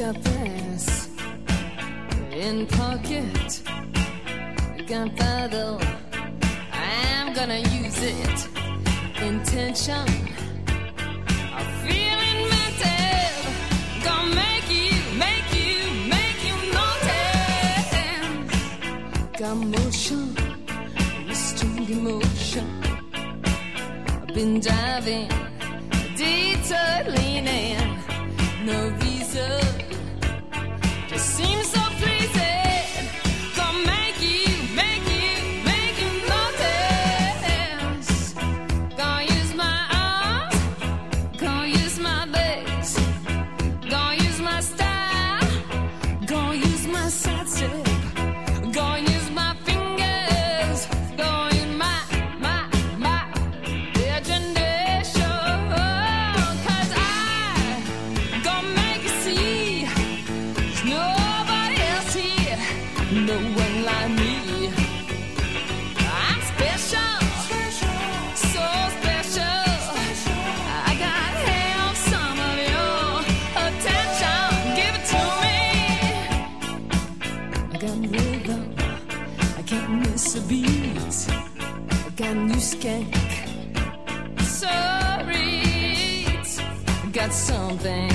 got this in pocket. Gunpowder, I'm gonna use it. Intention of feeling mental. Gonna make you, make you, make you notice. Got motion, restrained emotion. I've been driving, detour leaning, no something.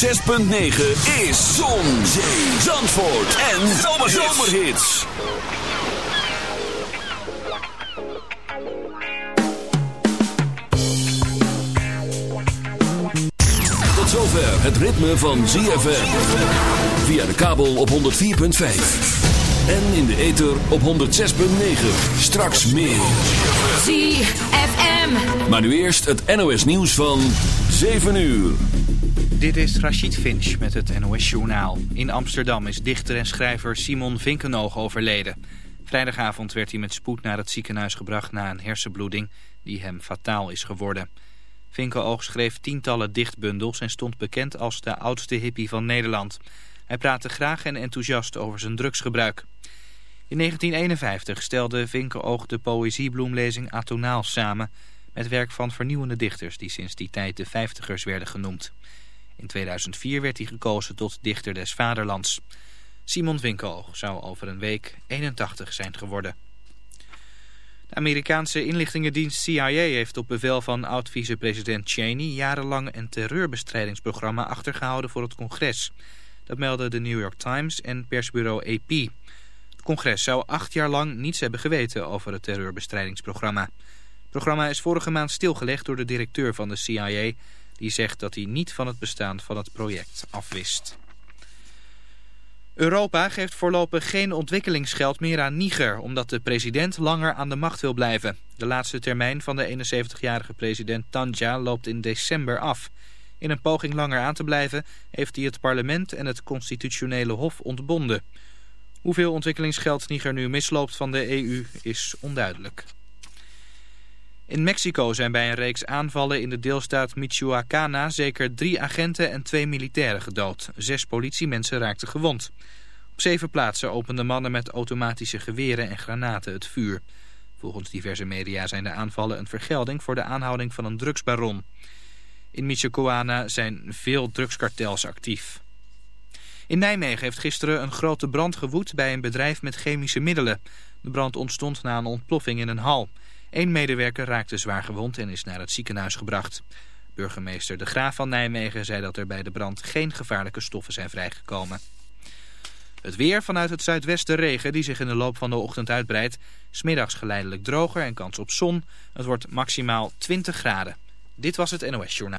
106.9 is Zon, Zee, Zandvoort en Zomerhits. Tot zover het ritme van ZFM. Via de kabel op 104.5. En in de ether op 106.9. Straks meer. ZFM. Maar nu eerst het NOS nieuws van 7 uur. Dit is Rachid Finch met het NOS-journaal. In Amsterdam is dichter en schrijver Simon Vinkenoog overleden. Vrijdagavond werd hij met spoed naar het ziekenhuis gebracht na een hersenbloeding die hem fataal is geworden. Vinkenoog schreef tientallen dichtbundels en stond bekend als de oudste hippie van Nederland. Hij praatte graag en enthousiast over zijn drugsgebruik. In 1951 stelde Vinkenoog de poëziebloemlezing Atonaal samen... met werk van vernieuwende dichters die sinds die tijd de vijftigers werden genoemd. In 2004 werd hij gekozen tot dichter des vaderlands. Simon Vinkenoog zou over een week 81 zijn geworden. De Amerikaanse inlichtingendienst CIA heeft op bevel van oud-vicepresident Cheney... jarenlang een terreurbestrijdingsprogramma achtergehouden voor het congres. Dat meldden de New York Times en persbureau AP. Het congres zou acht jaar lang niets hebben geweten over het terreurbestrijdingsprogramma. Het programma is vorige maand stilgelegd door de directeur van de CIA... die zegt dat hij niet van het bestaan van het project afwist. Europa geeft voorlopig geen ontwikkelingsgeld meer aan Niger... omdat de president langer aan de macht wil blijven. De laatste termijn van de 71-jarige president Tanja loopt in december af. In een poging langer aan te blijven heeft hij het parlement en het constitutionele hof ontbonden. Hoeveel ontwikkelingsgeld Niger nu misloopt van de EU is onduidelijk. In Mexico zijn bij een reeks aanvallen in de deelstaat Michoacana zeker drie agenten en twee militairen gedood. Zes politiemensen raakten gewond. Op zeven plaatsen openden mannen met automatische geweren en granaten het vuur. Volgens diverse media zijn de aanvallen een vergelding voor de aanhouding van een drugsbaron. In Michoacana zijn veel drugskartels actief. In Nijmegen heeft gisteren een grote brand gewoed bij een bedrijf met chemische middelen. De brand ontstond na een ontploffing in een hal. Eén medewerker raakte zwaar gewond en is naar het ziekenhuis gebracht. Burgemeester De Graaf van Nijmegen zei dat er bij de brand geen gevaarlijke stoffen zijn vrijgekomen. Het weer vanuit het zuidwesten regen die zich in de loop van de ochtend uitbreidt. Smiddags geleidelijk droger en kans op zon. Het wordt maximaal 20 graden. Dit was het NOS Journaal.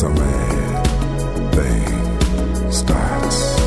That's a mad thing starts.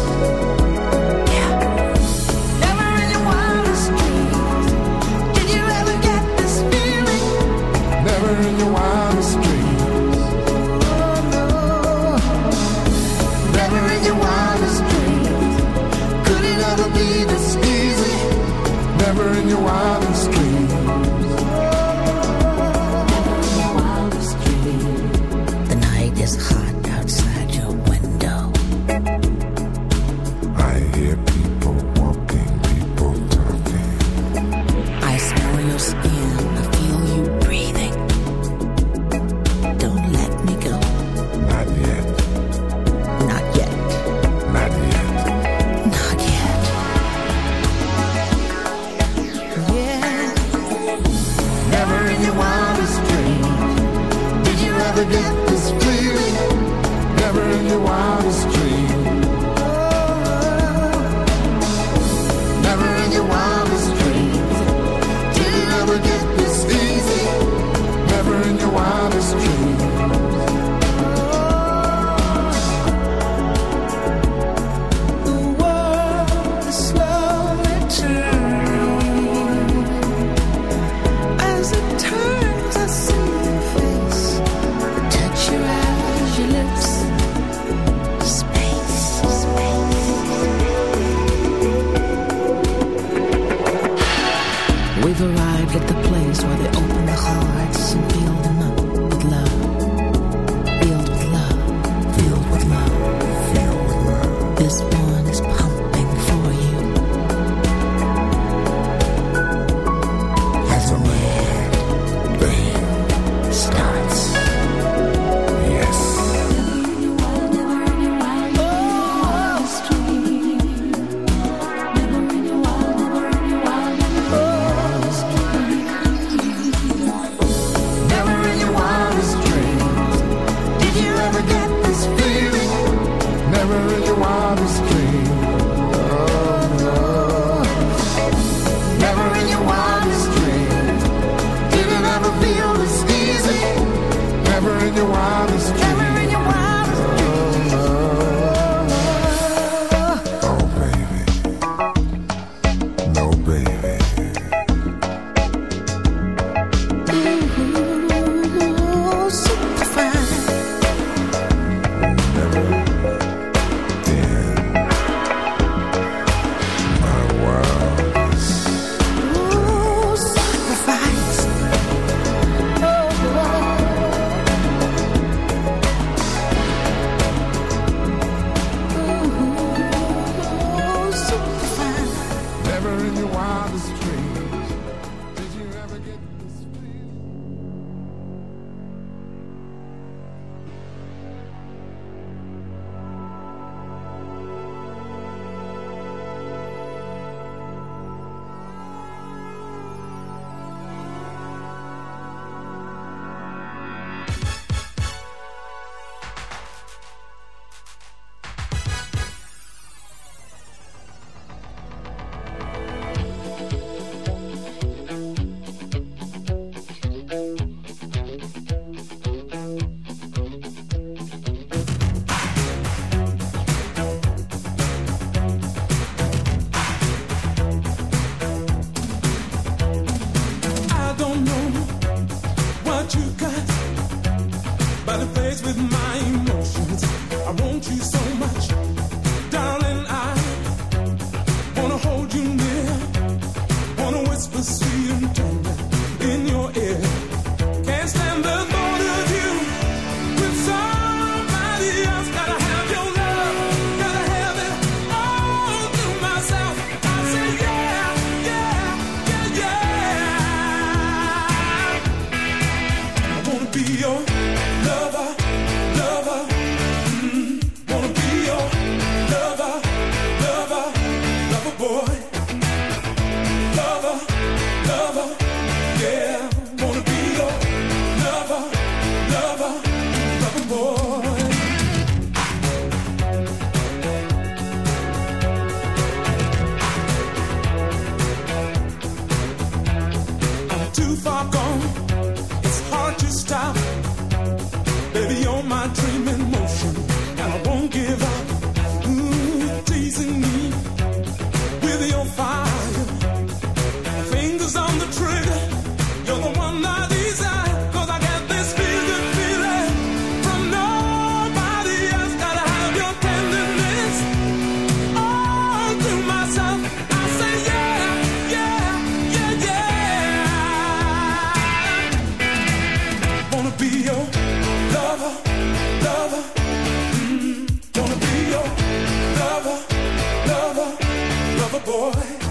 Boy.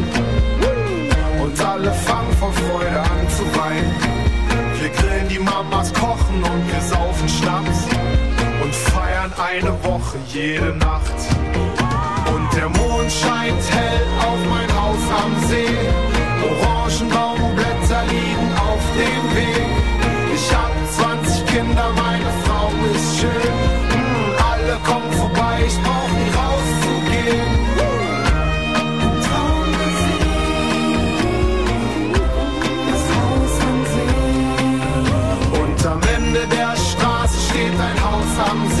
Eine Woche jede Nacht. Und der Mond scheint hell auf mein Haus am See. Orangenbaumblätter liegen auf dem Weg. Ich hab 20 Kinder, meine Frau ist schön. Hm, alle kommen vorbei, ich brauch nie rauszugehen. Und am Ende der Straße steht ein Haus am See.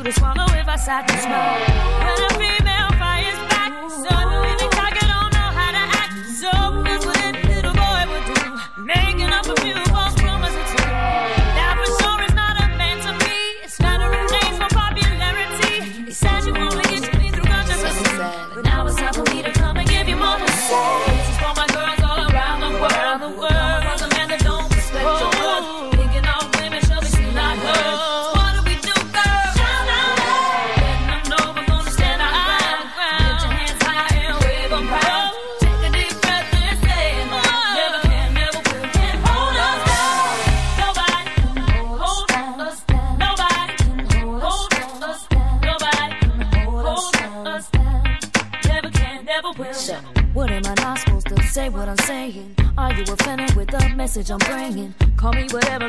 To swallow if I sat and smile. When message I'm bringing? Call me whatever,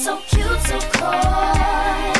So cute, so coy.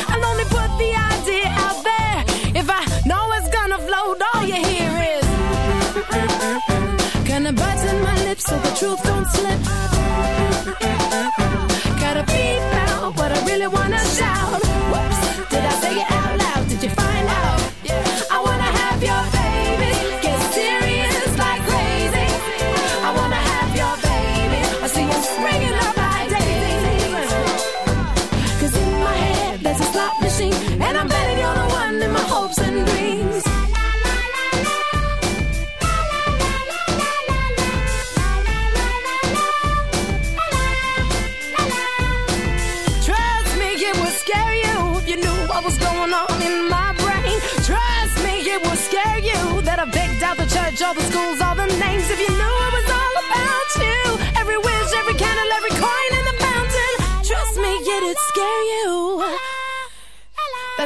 so the truth don't slip.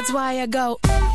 That's why I go.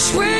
swear we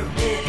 here is